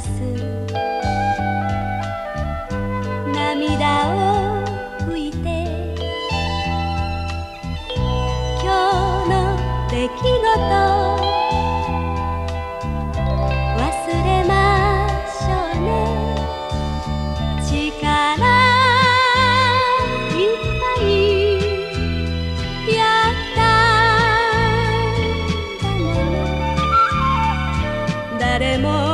す。涙を拭いて今日の出来事忘れましょうね。力誰も